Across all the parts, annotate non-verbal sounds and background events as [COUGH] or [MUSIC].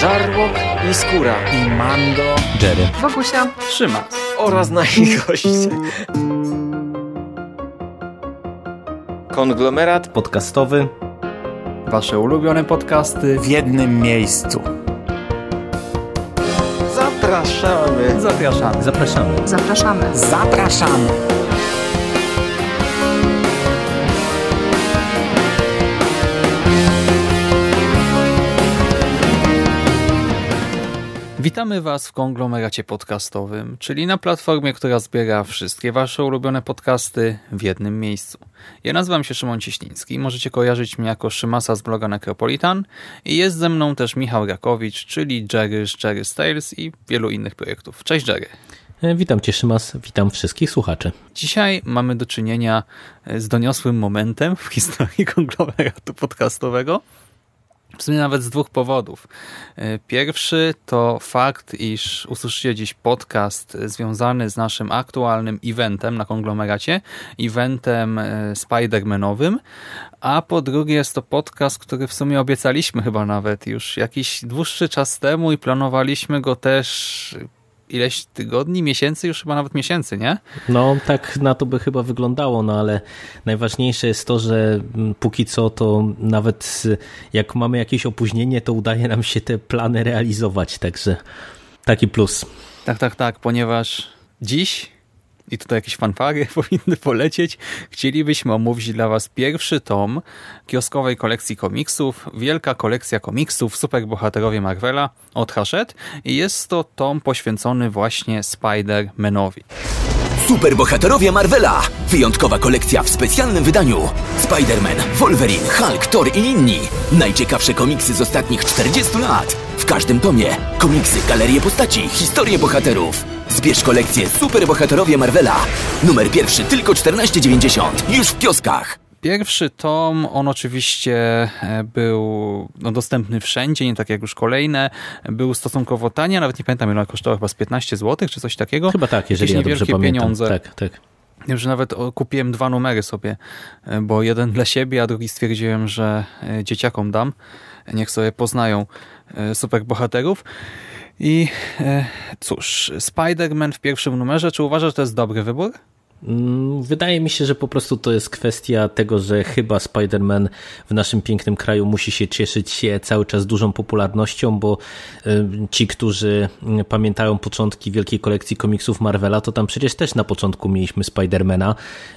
Żarłok i Skóra i Mando, Jerry, Wokusia, Szymas oraz nasi goście. Konglomerat podcastowy. Wasze ulubione podcasty w jednym miejscu. Zapraszamy. Zapraszamy. Zapraszamy. zapraszamy. Zapraszamy. Witamy Was w konglomeracie podcastowym, czyli na platformie, która zbiera wszystkie Wasze ulubione podcasty w jednym miejscu. Ja nazywam się Szymon Cieśliński, możecie kojarzyć mnie jako Szymasa z bloga Necropolitan i jest ze mną też Michał Rakowicz, czyli Jerry z Jerry Tales i wielu innych projektów. Cześć Jerry. E, witam Cię Szymas, witam wszystkich słuchaczy. Dzisiaj mamy do czynienia z doniosłym momentem w historii [LAUGHS] konglomeratu podcastowego, w sumie nawet z dwóch powodów. E, pierwszy to fakt, iż usłyszycie dziś podcast związany z naszym aktualnym eventem na konglomeracie, eventem e, Spider-Manowym, a po drugie jest to podcast, który w sumie obiecaliśmy chyba nawet już jakiś dłuższy czas temu i planowaliśmy go też ileś tygodni, miesięcy, już chyba nawet miesięcy, nie? No tak na to by chyba wyglądało, no ale najważniejsze jest to, że póki co to nawet jak mamy jakieś opóźnienie, to udaje nam się te plany realizować, także taki plus. Tak, tak, tak, ponieważ dziś i tutaj jakieś fanfary [LAUGHS] powinny polecieć. Chcielibyśmy omówić dla Was pierwszy tom kioskowej kolekcji komiksów, wielka kolekcja komiksów Superbohaterowie Marvela od Hachette i jest to tom poświęcony właśnie Spider-Manowi. Superbohaterowie Marvela! Wyjątkowa kolekcja w specjalnym wydaniu. Spider-Man, Wolverine, Hulk, Thor i inni. Najciekawsze komiksy z ostatnich 40 lat. W każdym tomie komiksy, galerie postaci, historie bohaterów. Zbierz kolekcję Superbohaterowie Marvela. Numer pierwszy tylko 14,90. Już w kioskach. Pierwszy tom, on oczywiście e, był no, dostępny wszędzie, nie tak jak już kolejne. Był stosunkowo tanie, nawet nie pamiętam ile kosztował, chyba z 15 zł czy coś takiego. Chyba tak, jeżeli Jakieś ja dobrze pamiętam. pieniądze. Tak, tak. Wiem, że nawet kupiłem dwa numery sobie, e, bo jeden dla siebie, a drugi stwierdziłem, że e, dzieciakom dam. Niech sobie poznają superbohaterów. I cóż, Spider-Man w pierwszym numerze, czy uważasz, że to jest dobry wybór? Mm, wydaje mi się, że po prostu to jest kwestia tego, że chyba Spider-Man w naszym pięknym kraju musi się cieszyć się cały czas dużą popularnością, bo y, ci, którzy mm, pamiętają początki wielkiej kolekcji komiksów Marvela, to tam przecież też na początku mieliśmy Spider-Mana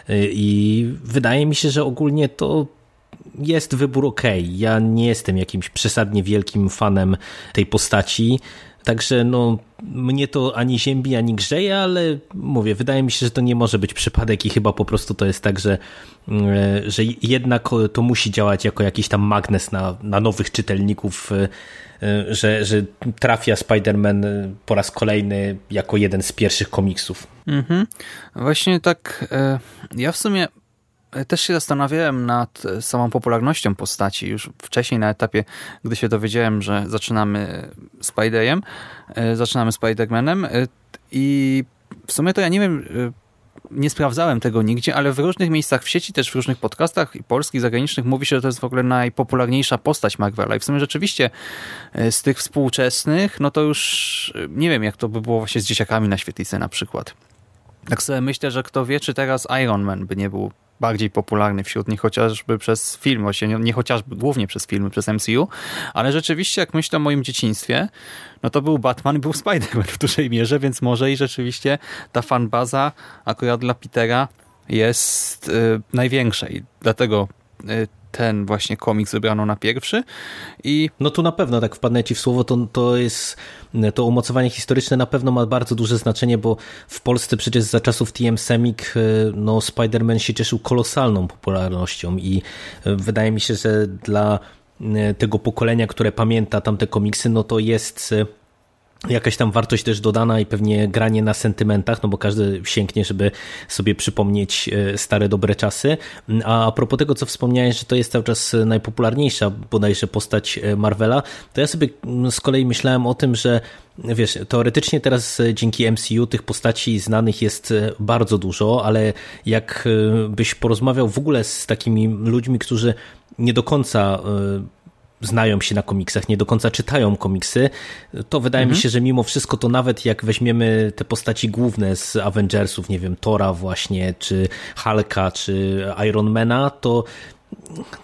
y, i wydaje mi się, że ogólnie to jest wybór ok. Ja nie jestem jakimś przesadnie wielkim fanem tej postaci. Także no, mnie to ani ziębi, ani grzeje, ale mówię, wydaje mi się, że to nie może być przypadek i chyba po prostu to jest tak, że, e, że jednak to musi działać jako jakiś tam magnes na, na nowych czytelników, e, e, że, że trafia Spider-Man po raz kolejny jako jeden z pierwszych komiksów. Mhm. Właśnie tak, ja w sumie też się zastanawiałem nad samą popularnością postaci już wcześniej na etapie, gdy się dowiedziałem, że zaczynamy Spiderem, e, zaczynamy Spidermanem e, i w sumie to ja nie wiem, e, nie sprawdzałem tego nigdzie, ale w różnych miejscach w sieci, też w różnych podcastach i polskich, zagranicznych mówi się, że to jest w ogóle najpopularniejsza postać Marvela i w sumie rzeczywiście z tych współczesnych, no to już nie wiem, jak to by było właśnie z dzieciakami na świetlicy na przykład. Tak sobie myślę, że kto wie, czy teraz Iron Man by nie był bardziej popularny wśród nich, chociażby przez film, właśnie nie, nie chociażby, głównie przez filmy, przez MCU, ale rzeczywiście jak myślę o moim dzieciństwie, no to był Batman i był Spider-Man w dużej mierze, więc może i rzeczywiście ta fanbaza akurat dla Petera jest y, największa i dlatego y, ten właśnie komiks wybrano na pierwszy. I... No tu na pewno, tak wpadnę ci w słowo, to, to jest to umocowanie historyczne na pewno ma bardzo duże znaczenie, bo w Polsce przecież za czasów TM Semik no, Spider-Man się cieszył kolosalną popularnością i e, wydaje mi się, że dla e, tego pokolenia, które pamięta tamte komiksy, no to jest e, jakaś tam wartość też dodana i pewnie granie na sentymentach, no bo każdy sięgnie, żeby sobie przypomnieć e, stare, dobre czasy. A, propos tego, co wspomniałeś, że to jest cały czas najpopularniejsza bodajże postać e, Marvela, to ja sobie mm, z kolei myślałem o tym, że wiesz, teoretycznie teraz e, dzięki MCU tych postaci znanych jest bardzo dużo, ale jak byś porozmawiał w ogóle z takimi ludźmi, którzy nie do końca znają się na komiksach, nie do końca czytają komiksy, to wydaje mhm. mi się, że mimo wszystko to nawet jak weźmiemy te postaci główne z Avengersów, nie wiem, Tora właśnie, czy Hulka, czy Ironmana, to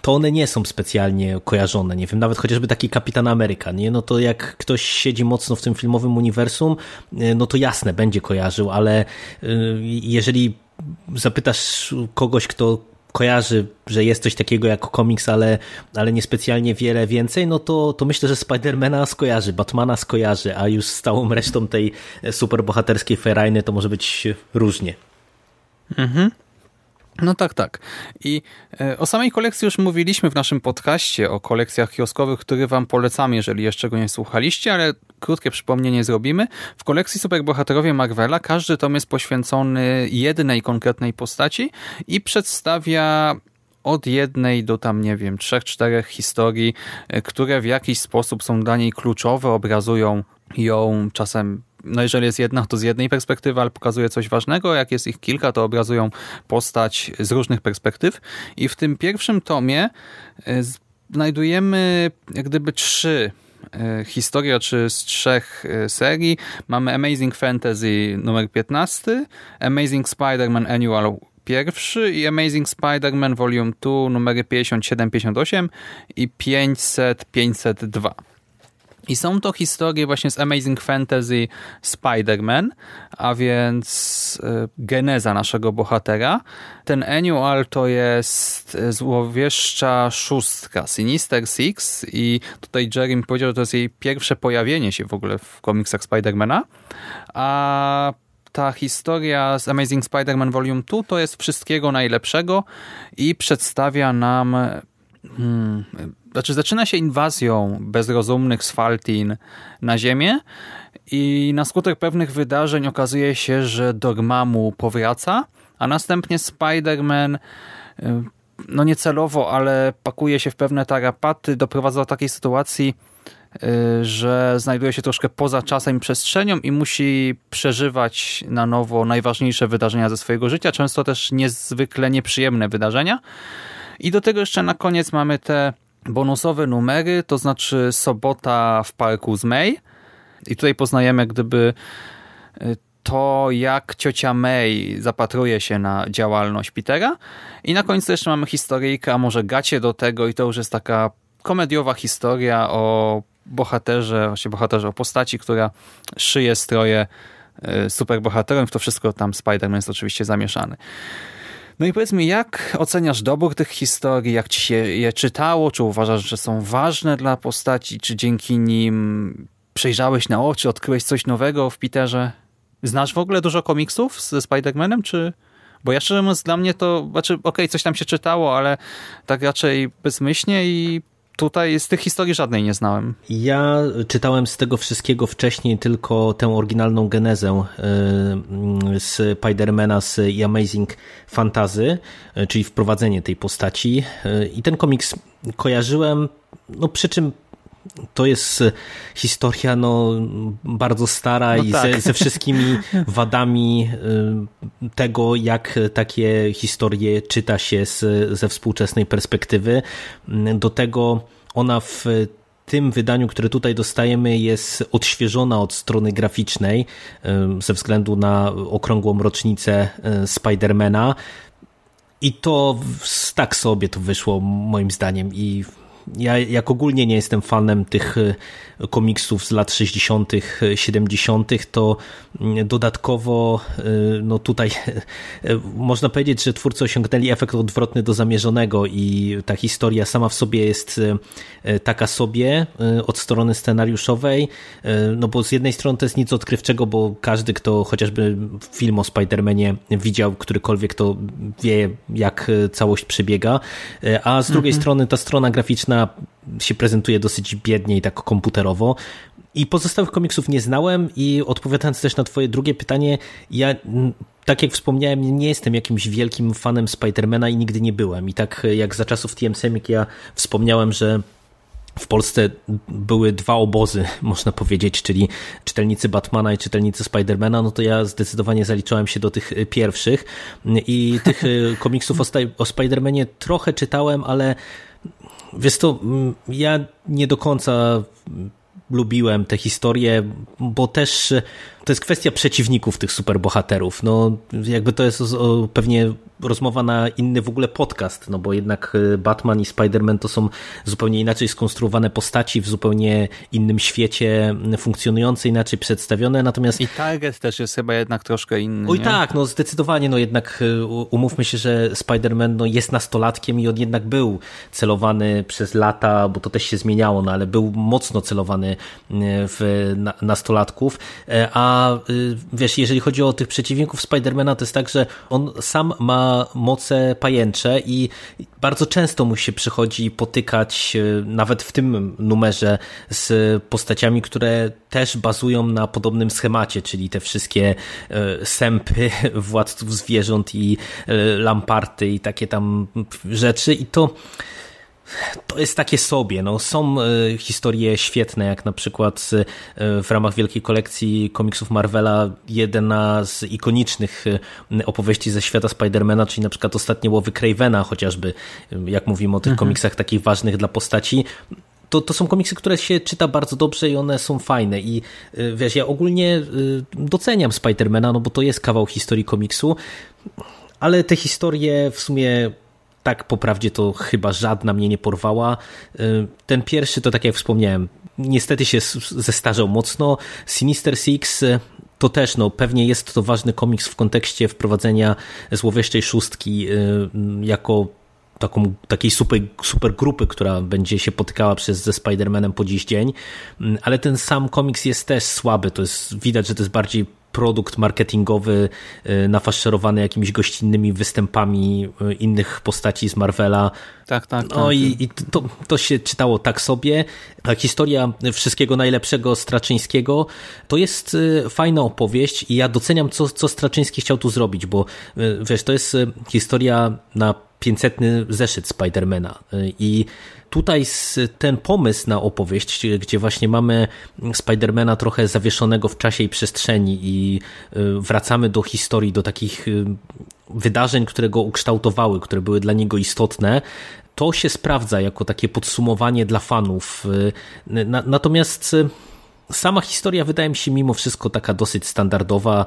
to one nie są specjalnie kojarzone. Nie wiem, nawet chociażby taki Kapitan Ameryka, nie? No to jak ktoś siedzi mocno w tym filmowym uniwersum, no to jasne, będzie kojarzył, ale y, jeżeli zapytasz kogoś, kto kojarzy, że jest coś takiego jak komiks, ale, ale niespecjalnie wiele więcej, no to, to myślę, że Spidermana skojarzy, Batmana skojarzy, a już z całą resztą tej superbohaterskiej ferajny to może być różnie. Mhm. No tak, tak. I e, o samej kolekcji już mówiliśmy w naszym podcaście, o kolekcjach kioskowych, które wam polecamy, jeżeli jeszcze go nie słuchaliście, ale krótkie przypomnienie zrobimy. W kolekcji Superbohaterowie Marvela każdy tom jest poświęcony jednej konkretnej postaci i przedstawia od jednej do tam, nie wiem, trzech, czterech historii, e, które w jakiś sposób są dla niej kluczowe, obrazują ją czasem no jeżeli jest jedna, to z jednej perspektywy, ale pokazuje coś ważnego. Jak jest ich kilka, to obrazują postać z różnych perspektyw. I w tym pierwszym tomie e, znajdujemy jak gdyby trzy e, historie, czy z trzech e, serii. Mamy Amazing Fantasy numer 15, Amazing Spider-Man Annual pierwszy i Amazing Spider-Man Volume 2 numery 57, 58 i 500, 502. I są to historie właśnie z Amazing Fantasy Spider-Man, a więc y, geneza naszego bohatera. Ten annual to jest złowieszcza szóstka, Sinister Six i tutaj Jerry powiedział, że to jest jej pierwsze pojawienie się w ogóle w komiksach Spidermana, a ta historia z Amazing Spider-Man Volume 2 to jest wszystkiego najlepszego i przedstawia nam hmm, znaczy zaczyna się inwazją bezrozumnych z Faltin na Ziemię i na skutek pewnych wydarzeń okazuje się, że Dormammu powraca, a następnie Spider-Man y, no niecelowo, ale pakuje się w pewne tarapaty, doprowadza do takiej sytuacji, y, że znajduje się troszkę poza czasem i przestrzenią i musi przeżywać na nowo najważniejsze wydarzenia ze swojego życia, często też niezwykle nieprzyjemne wydarzenia. I do tego jeszcze na koniec mamy te bonusowe numery, to znaczy sobota w parku z May. I tutaj poznajemy gdyby y, to, jak ciocia May zapatruje się na działalność Petera. I na końcu jeszcze mamy historyjkę, a może gacie do tego i to już jest taka komediowa historia o bohaterze, właśnie bohaterze, o postaci, która szyje stroje y, superbohaterom. W to wszystko tam Spider-Man jest oczywiście zamieszany. No i powiedz mi, jak oceniasz dobór tych historii, jak ci się je czytało, czy uważasz, że są ważne dla postaci, czy dzięki nim przejrzałeś na oczy, odkryłeś coś nowego w Peterze? Znasz w ogóle dużo komiksów ze Spider-Manem, czy... Bo ja szczerze mówiąc, dla mnie to, znaczy, okej, okay, coś tam się czytało, ale tak raczej bezmyślnie i tutaj z tych historii żadnej nie znałem. Ja czytałem z tego wszystkiego wcześniej tylko tę oryginalną genezę y, z Spidermana z Amazing Fantasy, y, czyli wprowadzenie tej postaci. Y, I ten komiks kojarzyłem, no przy czym to jest historia no, bardzo stara no i tak. ze, ze, wszystkimi [LAUGHS] wadami tego, jak takie historie czyta się z, ze współczesnej perspektywy. Do tego ona w tym wydaniu, które tutaj dostajemy, jest odświeżona od strony graficznej ze względu na okrągłą rocznicę Spidermana. I to tak sobie to wyszło, moim zdaniem. I ja jak ogólnie nie jestem fanem tych komiksów z lat 60., 70., to dodatkowo no tutaj [LAUGHS] można powiedzieć, że twórcy osiągnęli efekt odwrotny do zamierzonego i ta historia sama w sobie jest taka sobie od strony scenariuszowej, no bo z jednej strony to jest nic odkrywczego, bo każdy, kto chociażby film o Spider-Manie widział, którykolwiek, to wie, jak całość przebiega, a z drugiej mhm. strony ta strona graficzna się prezentuje dosyć biednie i tak komputerowo. I pozostałych komiksów nie znałem i odpowiadając też na twoje drugie pytanie, ja tak jak wspomniałem, nie jestem jakimś wielkim fanem Spidermana i nigdy nie byłem. I tak jak za czasów TM jak ja wspomniałem, że w Polsce były dwa obozy, [LAUGHS] można powiedzieć, czyli czytelnicy Batmana i czytelnicy Spidermana, no to ja zdecydowanie zaliczałem się do tych pierwszych i tych komiksów o, o Spidermanie trochę czytałem, ale Wiesz to, ja nie do końca lubiłem tę historię, bo też to jest kwestia przeciwników tych superbohaterów. No, jakby to jest pewnie rozmowa na inny w ogóle podcast, no bo jednak e, Batman i Spider-Man to są zupełnie inaczej skonstruowane postaci w zupełnie innym świecie, funkcjonujące inaczej przedstawione, natomiast... I target też jest chyba jednak troszkę inny. Oj nie? tak, no zdecydowanie, no jednak e, umówmy się, że Spider-Man no, jest nastolatkiem i on jednak był celowany przez lata, bo to też się zmieniało, no ale był mocno celowany e, w nastolatków, a Y, wiesz, jeżeli chodzi o tych przeciwników Spidermana, to jest tak, że on sam ma moce pajęcze i bardzo często mu się przychodzi potykać, y, nawet w tym numerze, z postaciami, które też bazują na podobnym schemacie, czyli te wszystkie y, sępy [LAUGHS] władców zwierząt i lamparty i takie tam rzeczy. I to to jest takie sobie. No, są e, historie świetne, jak na przykład e, w ramach wielkiej kolekcji komiksów Marvela jedna z ikonicznych e, opowieści ze świata Spidermana, czyli na przykład Ostatnie Łowy Cravena chociażby, jak mówimy o tych mhm. komiksach takich ważnych dla postaci, to, to są komiksy, które się czyta bardzo dobrze i one są fajne i wiesz, ja ogólnie doceniam Spidermana, no bo to jest kawał historii komiksu, ale te historie w sumie tak po prawdzie to chyba żadna mnie nie porwała. Y, ten pierwszy to tak jak wspomniałem, niestety się zestarzał mocno. Sinister Six y, to też no, pewnie jest to ważny komiks w kontekście wprowadzenia złowieszczej szóstki y, jako taką, takiej super, super grupy, która będzie się potykała przez ze Spider-Manem po dziś dzień, ale ten sam komiks jest też słaby, to jest widać, że to jest bardziej produkt marketingowy y, nafaszerowany jakimiś gościnnymi występami y, innych postaci z Marvela. Tak, tak. No tak. i, i to, to się czytało tak sobie. A historia wszystkiego najlepszego Straczyńskiego to jest y, fajna opowieść i ja doceniam, co, co Straczyński chciał tu zrobić, bo wiesz, to jest historia na 500 zeszyt Spidermana i tutaj ten pomysł na opowieść, gdzie właśnie mamy Spidermana trochę zawieszonego w czasie i przestrzeni i y, wracamy do historii, do takich y, wydarzeń, które go ukształtowały, które były dla niego istotne, to się sprawdza jako takie podsumowanie dla fanów. Y, natomiast sama historia wydaje mi się mimo wszystko taka dosyć standardowa.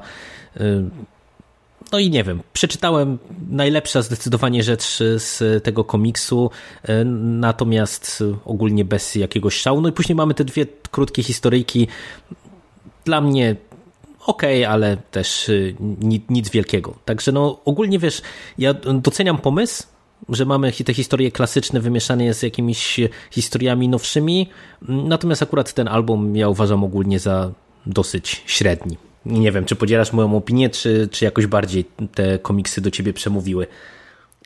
No i nie wiem, przeczytałem najlepsza zdecydowanie rzecz z tego komiksu, e, natomiast ogólnie bez jakiegoś szału. No i później mamy te dwie krótkie historyjki. Dla mnie ok, ale też nic, nic wielkiego. Także no ogólnie wiesz, ja doceniam pomysł, że mamy te historie klasyczne wymieszane z jakimiś historiami nowszymi, natomiast akurat ten album ja uważam ogólnie za dosyć średni. Nie wiem, czy podzielasz moją opinię, czy, czy jakoś bardziej te komiksy do ciebie przemówiły?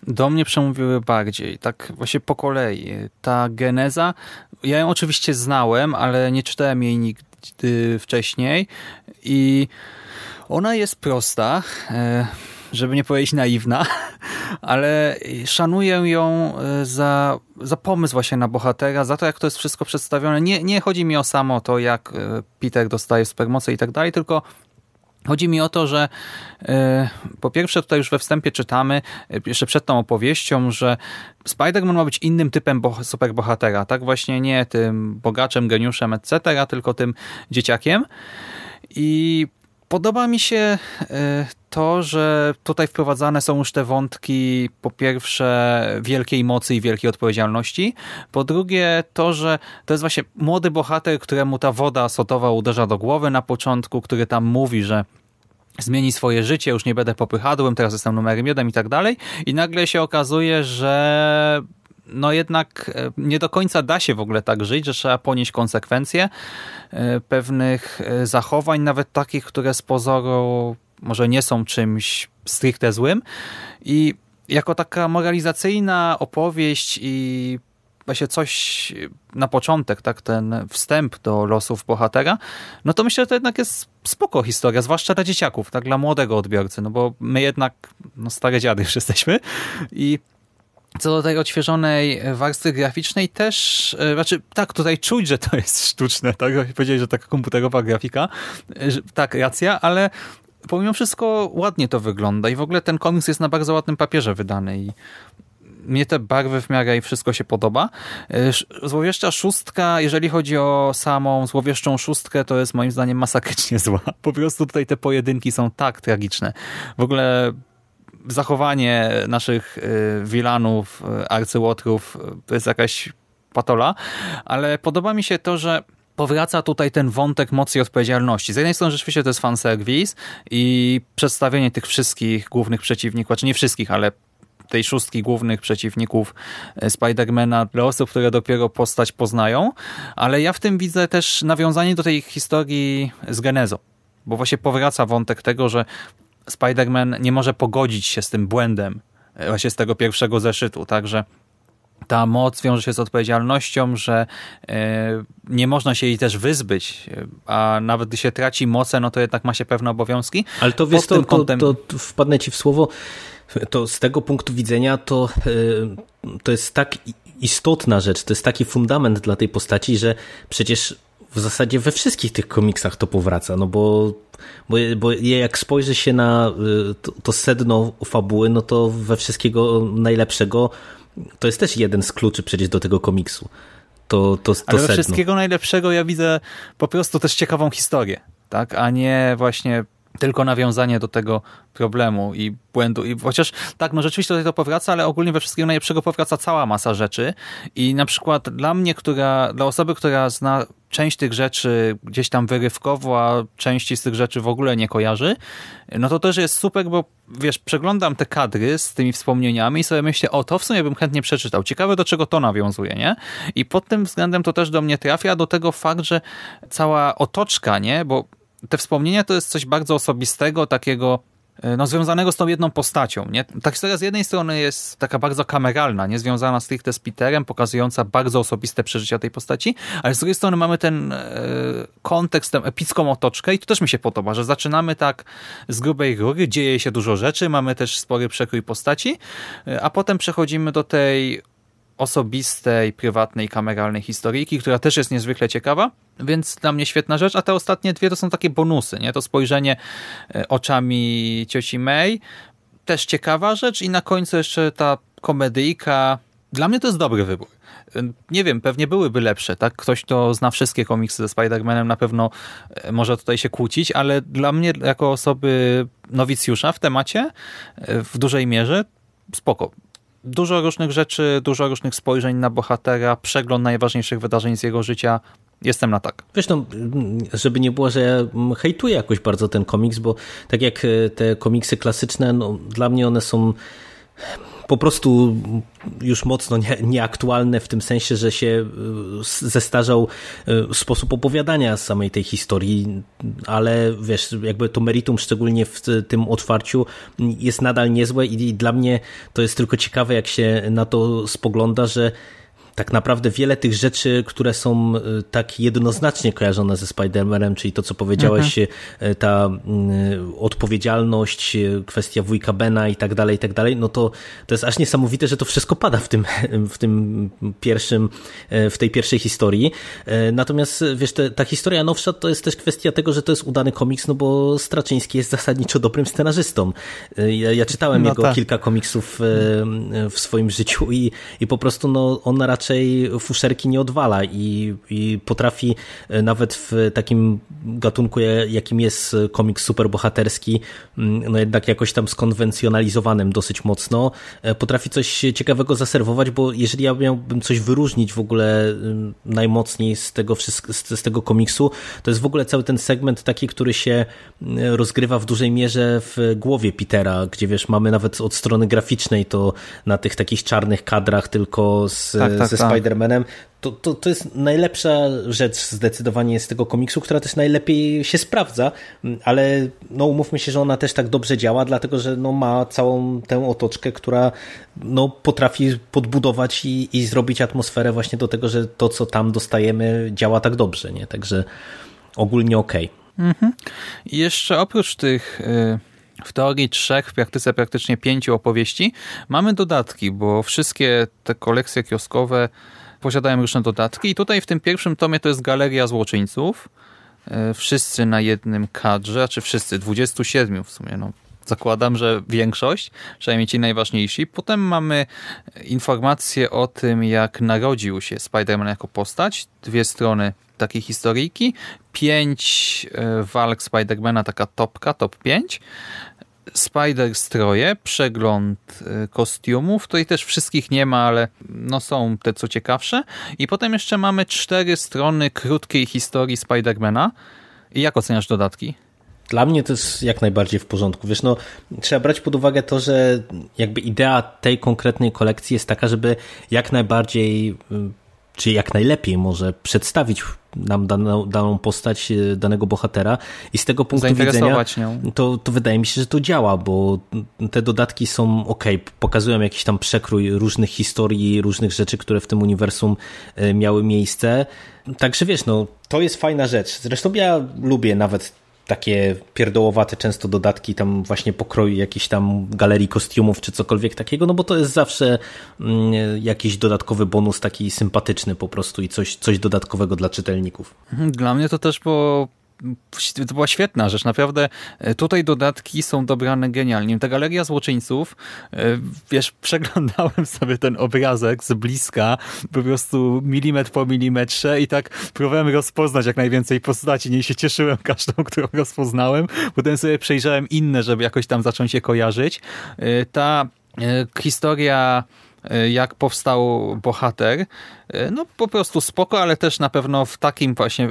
Do mnie przemówiły bardziej, tak właśnie po kolei. Ta geneza, ja ją oczywiście znałem, ale nie czytałem jej nigdy wcześniej i ona jest prosta, e, żeby nie powiedzieć naiwna, [LAUGHS] ale szanuję ją e, za, za pomysł właśnie na bohatera, za to jak to jest wszystko przedstawione. Nie, nie chodzi mi o samo to, jak e, Peter dostaje supermoce i tak dalej, tylko Chodzi mi o to, że e, po pierwsze tutaj już we wstępie czytamy, e, jeszcze przed tą opowieścią, że Spider-Man ma być innym typem superbohatera, tak właśnie nie tym bogaczem, geniuszem, etc., tylko tym dzieciakiem. I Podoba mi się e, to, że tutaj wprowadzane są już te wątki po pierwsze wielkiej mocy i wielkiej odpowiedzialności, po drugie to, że to jest właśnie młody bohater, któremu ta woda sotowa uderza do głowy na początku, który tam mówi, że zmieni swoje życie, już nie będę popychadłem, teraz jestem numerem jeden i tak dalej. I nagle się okazuje, że no jednak e, nie do końca da się w ogóle tak żyć, że trzeba ponieść konsekwencje e, pewnych e, zachowań, nawet takich, które z pozoru może nie są czymś stricte złym i jako taka moralizacyjna opowieść i właśnie coś na początek, tak, ten wstęp do losów bohatera, no to myślę, że to jednak jest spoko historia, zwłaszcza dla dzieciaków, tak, dla młodego odbiorcy, no bo my jednak, no stare dziady już jesteśmy i co do tej odświeżonej warstwy graficznej też, e, znaczy tak, tutaj czuć, że to jest sztuczne, tak? Powiedzieli, że taka komputerowa grafika, e, tak, racja, ale pomimo wszystko ładnie to wygląda i w ogóle ten komiks jest na bardzo ładnym papierze wydany i mnie te barwy w miarę i wszystko się podoba. E, złowieszcza szóstka, jeżeli chodzi o samą złowieszczą szóstkę, to jest moim zdaniem masakrycznie [LAUGHS] zła. Po prostu tutaj te pojedynki są tak tragiczne. W ogóle zachowanie naszych wilanów, arcyłotrów to jest jakaś patola, ale podoba mi się to, że powraca tutaj ten wątek mocy i odpowiedzialności. Z jednej strony rzeczywiście to jest fanserwis i przedstawienie tych wszystkich głównych przeciwników, czy znaczy nie wszystkich, ale tej szóstki głównych przeciwników e, Spidermana dla osób, które dopiero postać poznają, ale ja w tym widzę też nawiązanie do tej historii z Genezą, bo właśnie powraca wątek tego, że Spider-Man nie może pogodzić się z tym błędem e, właśnie z tego pierwszego zeszytu, także ta moc wiąże się z odpowiedzialnością, że e, nie można się jej też wyzbyć, a nawet gdy się traci mocę, no to jednak ma się pewne obowiązki. Ale to wiesz, to, kątem... to, to wpadnę ci w słowo, to z tego punktu widzenia to, e, to jest tak istotna rzecz, to jest taki fundament dla tej postaci, że przecież w zasadzie we wszystkich tych komiksach to powraca, no bo, bo, bo jak spojrzy się na e, to, to sedno fabuły, no to we wszystkiego najlepszego to jest też jeden z kluczy przecież do tego komiksu. To, to, to Ale we wszystkiego najlepszego ja widzę po prostu też ciekawą historię, tak? a nie właśnie tylko nawiązanie do tego problemu i błędu. I chociaż tak, no rzeczywiście tutaj to powraca, ale ogólnie we wszystkiego najlepszego powraca cała masa rzeczy. I na przykład dla mnie, która, dla osoby, która zna część tych rzeczy gdzieś tam wyrywkowo, a części z tych rzeczy w ogóle nie kojarzy, no to też jest super, bo wiesz, przeglądam te kadry z tymi wspomnieniami i sobie myślę, o to w sumie bym chętnie przeczytał. Ciekawe do czego to nawiązuje, nie? I pod tym względem to też do mnie trafia, do tego fakt, że cała otoczka, nie? Bo te wspomnienia to jest coś bardzo osobistego, takiego no, związanego z tą jedną postacią. Nie? Ta historia z jednej strony jest taka bardzo kameralna, nie związana stricte z Peterem, pokazująca bardzo osobiste przeżycia tej postaci, ale z drugiej strony mamy ten e, kontekst, tę epicką otoczkę i to też mi się podoba, że zaczynamy tak z grubej rury, dzieje się dużo rzeczy, mamy też spory przekrój postaci, e, a potem przechodzimy do tej osobistej, prywatnej, kameralnej historyjki, która też jest niezwykle ciekawa, więc dla mnie świetna rzecz, a te ostatnie dwie to są takie bonusy, nie? To spojrzenie e, oczami cioci May, też ciekawa rzecz i na końcu jeszcze ta komedyjka. Dla mnie to jest dobry wybór. E, nie wiem, pewnie byłyby lepsze, tak? Ktoś, kto zna wszystkie komiksy ze Spider-Manem na pewno e, może tutaj się kłócić, ale dla mnie jako osoby nowicjusza w temacie w dużej mierze spoko dużo różnych rzeczy, dużo różnych spojrzeń na bohatera, przegląd najważniejszych wydarzeń z jego życia. Jestem na tak. Wiesz, no, żeby nie było, że ja hejtuję jakoś bardzo ten komiks, bo tak jak e, te komiksy klasyczne, no, dla mnie one są po prostu już mocno nie, nieaktualne w tym sensie, że się e, zestarzał e, sposób opowiadania samej tej historii, ale wiesz, jakby to meritum, szczególnie w tym otwarciu, jest nadal niezłe i dla mnie to jest tylko ciekawe, jak się na to spogląda, że tak naprawdę wiele tych rzeczy, które są y, tak jednoznacznie kojarzone ze Spider-Manem, czyli to, co powiedziałeś, mhm. Y, ta y, odpowiedzialność, kwestia wujka Bena i tak dalej, i tak dalej, no to, to jest aż niesamowite, że to wszystko pada w tym, [LAUGHS] w tym pierwszym, w tej pierwszej historii. Natomiast wiesz, te, ta historia nowsza to jest też kwestia tego, że to jest udany komiks, no bo Straczyński jest zasadniczo dobrym scenarzystą. Ja, ja czytałem no jego tak. kilka komiksów w swoim życiu i, i po prostu no, on raczej raczej fuszerki nie odwala i, i potrafi e, nawet w takim gatunku, jakim jest komiks superbohaterski, mm, no jednak jakoś tam skonwencjonalizowanym dosyć mocno, e, potrafi coś ciekawego zaserwować, bo jeżeli ja miałbym coś wyróżnić w ogóle mm, najmocniej z tego, z tego komiksu, to jest w ogóle cały ten segment taki, który się mm, rozgrywa w dużej mierze w głowie Petera, gdzie wiesz, mamy nawet od strony graficznej to na tych takich czarnych kadrach tylko z, tak, tak, ze tak. Spider-Manem, to, to, to jest najlepsza rzecz zdecydowanie z tego komiksu, która też najlepiej się sprawdza, ale no umówmy się, że ona też tak dobrze działa, dlatego że no ma całą tę otoczkę, która no potrafi podbudować i, i zrobić atmosferę właśnie do tego, że to, co tam dostajemy działa tak dobrze, nie? Także ogólnie okej. Okay. Mhm. I jeszcze oprócz tych... Y w teorii trzech, w praktyce praktycznie pięciu opowieści. Mamy dodatki, bo wszystkie te kolekcje kioskowe posiadają różne dodatki i tutaj w tym pierwszym tomie to jest Galeria Złoczyńców. E, wszyscy na jednym kadrze, czy wszyscy, 27 w sumie, no zakładam, że większość, przynajmniej ci najważniejsi. Potem mamy informacje o tym, jak narodził się Spider-Man jako postać. Dwie strony takiej historyjki, pięć e, walk Spidermana, taka topka, top 5, Spider stroje, przegląd e, kostiumów, tutaj też wszystkich nie ma, ale no są te co ciekawsze. I potem jeszcze mamy cztery strony krótkiej historii Spidermana. I jak oceniasz dodatki? Dla mnie to jest jak najbardziej w porządku. Wiesz, no, trzeba brać pod uwagę to, że jakby idea tej konkretnej kolekcji jest taka, żeby jak najbardziej czy jak najlepiej może przedstawić nam daną, daną postać, e, danego bohatera i z tego punktu widzenia to, to wydaje mi się, że to działa, bo te dodatki są ok, pokazują jakiś tam przekrój różnych historii, różnych rzeczy, które w tym uniwersum e, miały miejsce. Także wiesz, no to jest fajna rzecz. Zresztą ja lubię nawet takie pierdołowate często dodatki tam właśnie pokroju jakiejś tam galerii kostiumów czy cokolwiek takiego, no bo to jest zawsze mm, jakiś dodatkowy bonus taki sympatyczny po prostu i coś, coś dodatkowego dla czytelników. Mhm, dla mnie to też było to była świetna rzecz, naprawdę e, tutaj dodatki są dobrane genialnie. Ta galeria złoczyńców, e, wiesz, [LAUGHS] przeglądałem sobie ten obrazek z bliska, po prostu milimetr po milimetrze i tak próbowałem rozpoznać jak najwięcej postaci, nie się cieszyłem każdą, [LAUGHS] którą rozpoznałem, potem sobie przejrzałem inne, żeby jakoś tam zacząć je kojarzyć. E, ta historia jak powstał bohater. E, no po prostu spoko, ale też na pewno w takim właśnie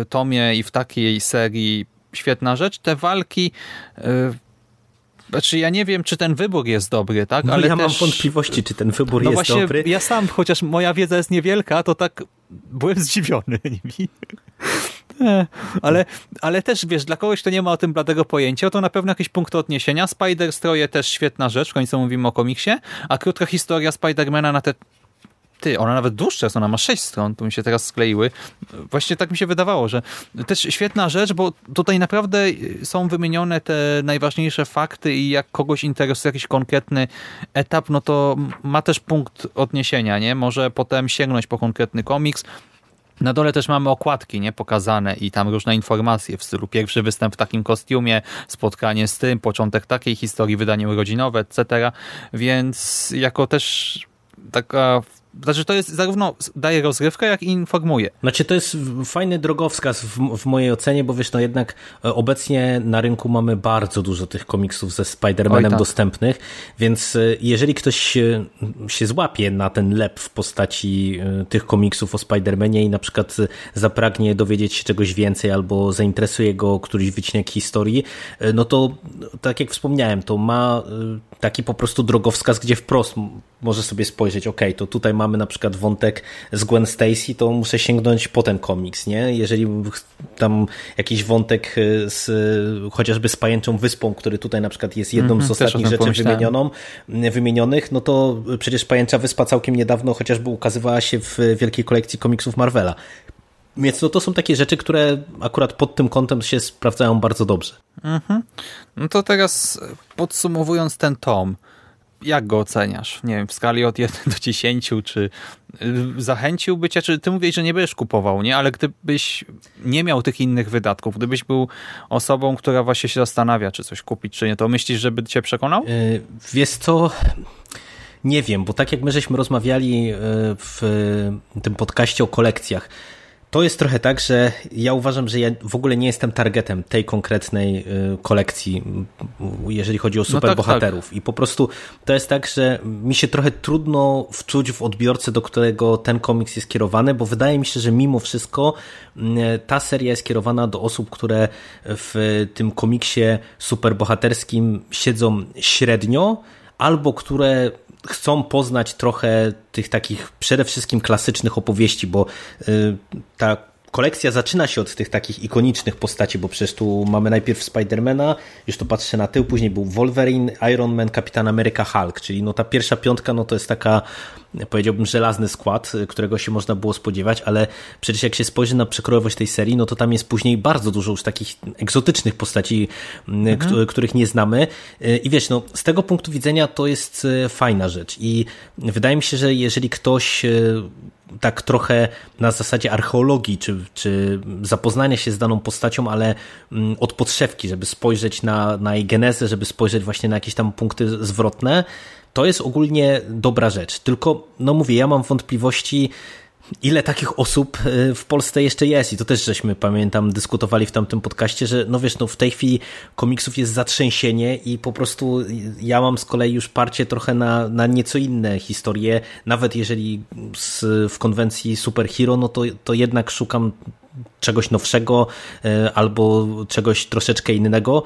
e, tomie i w takiej serii świetna rzecz. Te walki znaczy ja nie wiem, czy ten wybór jest dobry, tak? No ale ja też... mam wątpliwości, czy ten wybór no jest właśnie, dobry. Ja sam, chociaż moja wiedza jest niewielka, to tak byłem zdziwiony [LAUGHS] nimi. [LAUGHS] ale, ale też, wiesz, dla kogoś, kto nie ma o tym bladego pojęcia, to na pewno jakieś punkty odniesienia. Spider Stroje też świetna rzecz, w końcu mówimy o komiksie, a krótka historia Spidermana na te ty, ona nawet dłuższa jest, ona ma sześć stron, tu mi się teraz skleiły. Właśnie tak mi się wydawało, że też świetna rzecz, bo tutaj naprawdę są wymienione te najważniejsze fakty i jak kogoś interesuje jakiś konkretny etap, no to ma też punkt odniesienia, nie? Może potem sięgnąć po konkretny komiks, na dole też mamy okładki nie pokazane i tam różne informacje w stylu pierwszy występ w takim kostiumie, spotkanie z tym, początek takiej historii, wydanie urodzinowe, etc. Więc jako też taka znaczy to jest zarówno daje rozrywkę, jak i informuje. Znaczy to jest fajny drogowskaz w, w mojej ocenie, bo wiesz, no jednak e, obecnie na rynku mamy bardzo dużo tych komiksów ze Spider-Manem tak. dostępnych, więc e, jeżeli ktoś się, złapie na ten lep w postaci e, tych komiksów o Spider-Manie i na przykład zapragnie dowiedzieć się czegoś więcej albo zainteresuje go któryś wycinek historii, no to tak jak wspomniałem, to ma taki po prostu drogowskaz, gdzie wprost może sobie spojrzeć, ok, to tutaj mamy na przykład wątek z Gwen Stacy, to muszę sięgnąć po ten komiks, nie? Jeżeli tam jakiś wątek e, z chociażby z Pajęczą Wyspą, który tutaj na przykład jest jedną mm -hmm, z ostatnich rzeczy wymienioną, wymienionych, no to przecież Pajęcza Wyspa całkiem niedawno chociażby ukazywała się w wielkiej kolekcji komiksów Marvela. Więc no to są takie rzeczy, które akurat pod tym kątem się sprawdzają bardzo dobrze. Mhm. No to teraz podsumowując ten tom, jak go oceniasz? Nie wiem, w skali od 1 do 10, czy y, zachęciłby cię, czy ty mówisz, że nie będziesz kupował, nie? Ale gdybyś nie miał tych innych wydatków, gdybyś był osobą, która właśnie się zastanawia, czy coś kupić, czy nie, to myślisz, żeby cię przekonał? Yy, wiesz co... Nie wiem, bo tak jak my żeśmy rozmawiali y, w tym podcaście o kolekcjach, to jest trochę tak, że ja uważam, że ja w ogóle nie jestem targetem tej konkretnej y, kolekcji, jeżeli chodzi o superbohaterów. No tak, tak. I po prostu to jest tak, że mi się trochę trudno wczuć w odbiorcę, do którego ten komiks jest kierowany, bo wydaje mi się, że mimo wszystko ta seria jest kierowana do osób, które w tym komiksie superbohaterskim siedzą średnio, albo które chcą poznać trochę tych takich przede wszystkim klasycznych opowieści, bo y, ta kolekcja zaczyna się od tych takich ikonicznych postaci, bo przecież tu mamy najpierw Spidermana, już tu patrzę na tył, później był Wolverine, Iron Man, Kapitan Ameryka, Hulk, czyli no ta pierwsza piątka no to jest taka powiedziałbym żelazny skład, którego się można było spodziewać, ale przecież jak się spojrzy na przekrojowość tej serii, no to tam jest później bardzo dużo już takich egzotycznych postaci, mhm. których nie znamy i wiesz, no z tego punktu widzenia to jest e, fajna rzecz i wydaje mi się, że jeżeli ktoś e, tak trochę na zasadzie archeologii, czy, czy zapoznania się z daną postacią, ale mm, od podszewki, żeby spojrzeć na, na jej genezę, żeby spojrzeć właśnie na jakieś tam punkty zwrotne, to jest ogólnie dobra rzecz. Tylko, no mówię, ja mam wątpliwości, ile takich osób y, w Polsce jeszcze jest i to też żeśmy, pamiętam, dyskutowali w tamtym podcaście, że no wiesz, no w tej chwili komiksów jest zatrzęsienie i po prostu ja mam z kolei już parcie trochę na, na nieco inne historie, nawet jeżeli z, w konwencji superhero, no to, to jednak szukam czegoś nowszego y, albo czegoś troszeczkę innego.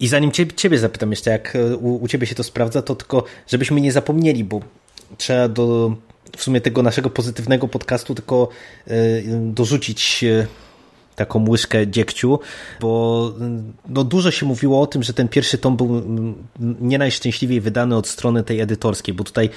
I zanim ciebie, ciebie zapytam jeszcze, jak u, u ciebie się to sprawdza, to tylko żebyśmy nie zapomnieli, bo trzeba do w sumie tego naszego pozytywnego podcastu tylko e, dorzucić e, taką łyżkę dziegciu, bo no, dużo się mówiło o tym, że ten pierwszy tom był nie najszczęśliwiej wydany od strony tej edytorskiej, bo tutaj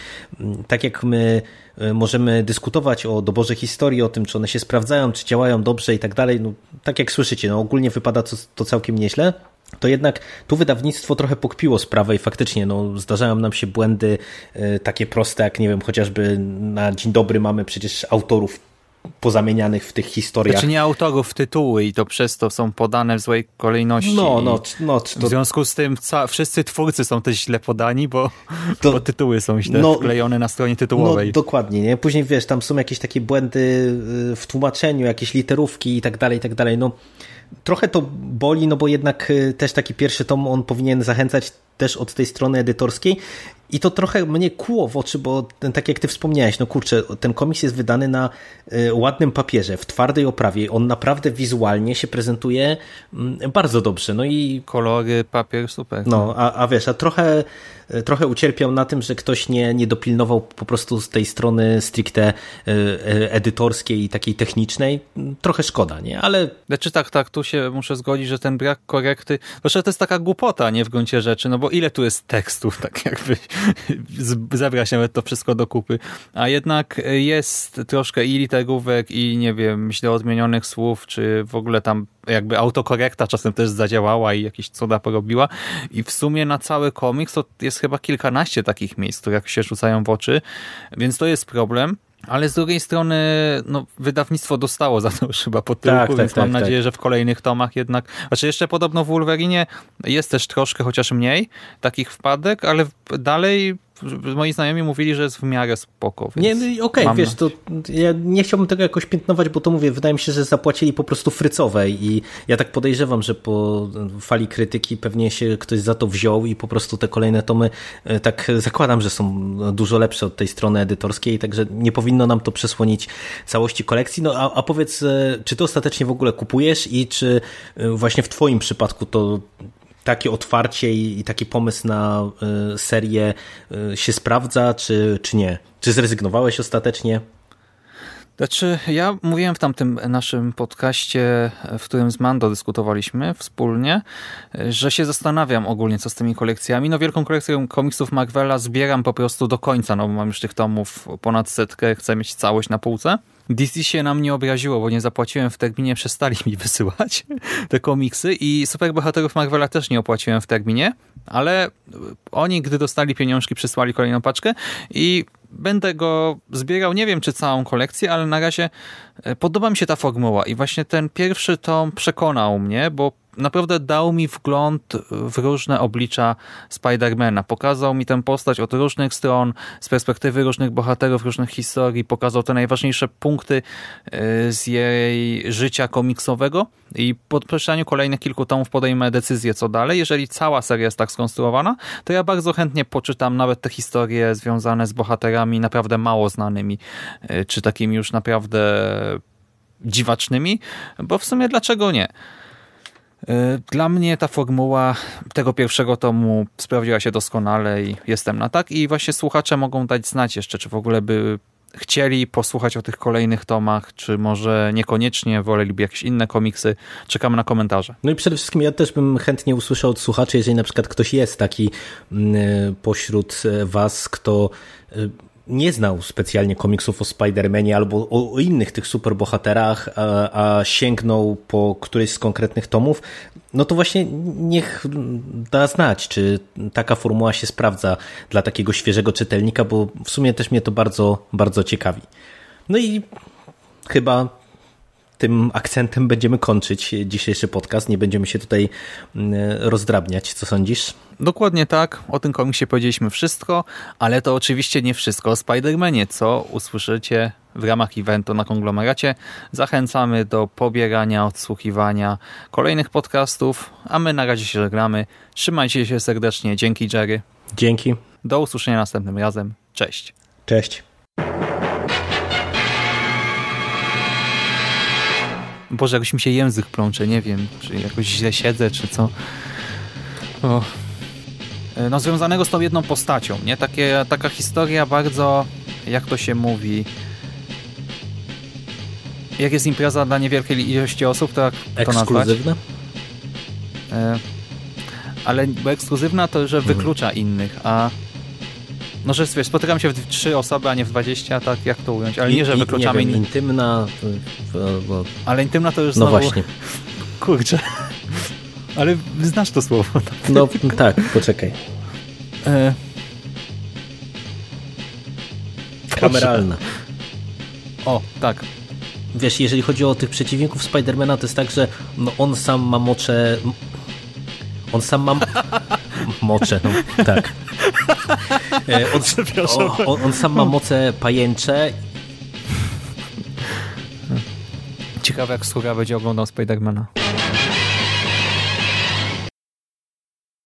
tak jak my e, możemy dyskutować o doborze historii, o tym, czy one się sprawdzają, czy działają dobrze i tak dalej, no, tak jak słyszycie, no, ogólnie wypada to, to całkiem nieźle, to jednak tu wydawnictwo trochę pokpiło sprawę i faktycznie no, zdarzają nam się błędy y, takie proste, jak nie wiem, chociażby na dzień dobry mamy przecież autorów pozamienianych w tych historiach. Znaczy nie autorów, tytuły i to przez to są podane w złej kolejności. No, no, no. To... W związku z tym wszyscy twórcy są też źle podani, bo, [LAUGHS] to... bo tytuły są źle no, wklejone na stronie tytułowej. No, dokładnie, nie? Później wiesz, tam są jakieś takie błędy y, w tłumaczeniu, jakieś literówki i tak dalej, i tak dalej. No trochę to boli, no bo jednak y, też taki pierwszy tom on powinien zachęcać też od tej strony edytorskiej i to trochę mnie kło w oczy, bo ten, tak jak ty wspomniałeś, no kurczę, ten komiks jest wydany na y, ładnym papierze, w twardej oprawie. On naprawdę wizualnie się prezentuje y, bardzo dobrze. No i kolory, papier, super. No, a, a wiesz, a trochę, y, trochę ucierpiał na tym, że ktoś nie, nie dopilnował po prostu z tej strony stricte y, edytorskiej i takiej technicznej. Trochę szkoda, nie? Ale... Znaczy tak, tak, tu się muszę zgodzić, że ten brak korekty, proszę, to jest taka głupota, nie w gruncie rzeczy, no bo ile tu jest tekstów, [LAUGHS] tak jakby zebrać nawet to wszystko do kupy. A jednak jest troszkę i literówek i nie wiem, źle odmienionych słów, czy w ogóle tam jakby autokorekta czasem też zadziałała i jakieś cuda porobiła. I w sumie na cały komiks to jest chyba kilkanaście takich miejsc, które się rzucają w oczy, więc to jest problem. Ale z drugiej strony no, wydawnictwo dostało za to [LAUGHS] już chyba po tyłku, tak, więc tak, mam tak, nadzieję, tak. że w kolejnych tomach jednak... Znaczy jeszcze podobno w Wolverinie jest też troszkę, chociaż mniej takich wpadek, ale dalej moi znajomi mówili, że jest w miarę spoko. Nie, no okej, okay, wiesz, to ja nie chciałbym tego jakoś piętnować, bo to mówię, wydaje mi się, że zapłacili po prostu frycowej i ja tak podejrzewam, że po fali krytyki pewnie się ktoś za to wziął i po prostu te kolejne tomy e, tak zakładam, że są dużo lepsze od tej strony edytorskiej, także nie powinno nam to przesłonić całości kolekcji. No a, a powiedz, e, czy ty ostatecznie w ogóle kupujesz i czy e, właśnie w twoim przypadku to takie otwarcie i, taki pomysł na y, serię y, się sprawdza, czy, czy nie? Czy zrezygnowałeś ostatecznie? Znaczy, ja mówiłem w tamtym naszym podcaście, w którym z Mando dyskutowaliśmy wspólnie, że się zastanawiam ogólnie, co z tymi kolekcjami. No, wielką kolekcję komiksów Marvela zbieram po prostu do końca, no bo mam już tych tomów ponad setkę, chcę mieć całość na półce. DC się na mnie obraziło, bo nie zapłaciłem w terminie, przestali mi [LAUGHS] wysyłać te komiksy i superbohaterów Marvela też nie opłaciłem w terminie, ale oni, gdy dostali pieniążki, przysłali kolejną paczkę i będę go zbierał, nie wiem czy całą kolekcję, ale na razie e, podoba mi się ta formuła i właśnie ten pierwszy tom przekonał mnie, bo naprawdę dał mi wgląd w różne oblicza Spidermana. Pokazał mi tę postać od różnych stron, z perspektywy różnych bohaterów, różnych historii. Pokazał te najważniejsze punkty e, z jej życia komiksowego i po przeczytaniu kolejnych kilku tomów podejmę decyzję, co dalej. Jeżeli cała seria jest tak skonstruowana, to ja bardzo chętnie poczytam nawet te historie związane z bohaterami naprawdę mało znanymi, e, czy takimi już naprawdę dziwacznymi, bo w sumie dlaczego nie? E, dla mnie ta formuła tego pierwszego tomu sprawdziła się doskonale i jestem na tak. I właśnie słuchacze mogą dać znać jeszcze, czy w ogóle by chcieli posłuchać o tych kolejnych tomach, czy może niekoniecznie woleliby jakieś inne komiksy. Czekamy na komentarze. No i przede wszystkim ja też bym chętnie usłyszał od słuchaczy, jeżeli na przykład ktoś jest taki mm, e, pośród e, was, kto nie znał specjalnie komiksów o Spider-Manie albo o, innych tych superbohaterach, a, a sięgnął po któryś z konkretnych tomów, no to właśnie niech da znać, czy taka formuła się sprawdza dla takiego świeżego czytelnika, bo w sumie też mnie to bardzo, bardzo ciekawi. No i chyba tym akcentem będziemy kończyć dzisiejszy podcast. Nie będziemy się tutaj mm, rozdrabniać. Co sądzisz? Dokładnie tak. O tym komiksie powiedzieliśmy wszystko, ale to oczywiście nie wszystko o Spider-Manie, co usłyszycie w ramach eventu na konglomeracie. Zachęcamy do pobierania, odsłuchiwania kolejnych podcastów, a my na razie się żegnamy. Trzymajcie się serdecznie. Dzięki Jerry. Dzięki. Do usłyszenia następnym razem. Cześć. Cześć. Boże, jakoś mi się język plącze, nie wiem, czy jakoś źle siedzę, czy co. O. E, no, związanego z tą jedną postacią, nie? Takie, taka historia bardzo, jak to się mówi, jak jest impreza dla niewielkiej ilości osób, to jak to nazwać? E, ale bo ekskluzywna to, że Mhm. wyklucza innych, a no, że wiesz, spotykam się w trzy osoby, a nie w 20, tak jak to ująć, ale nie, że wykluczamy nie wiem, intymna, bo, Ale intymna to już no znowu... właśnie. [LAUGHS] Kurczę. [LAUGHS] Ale znasz to słowo. No tak, poczekaj. E, Kameralna. o, tak. Wiesz, jeżeli chodzi o tych przeciwników Spidermana, to jest tak, że no on sam ma mocze... On sam ma... [LAUGHS] Mocze, no tak. E, [LAUGHS] On, on, on sam ma moce pajęcze Ciekawe jak Skóra będzie oglądał Spidermana.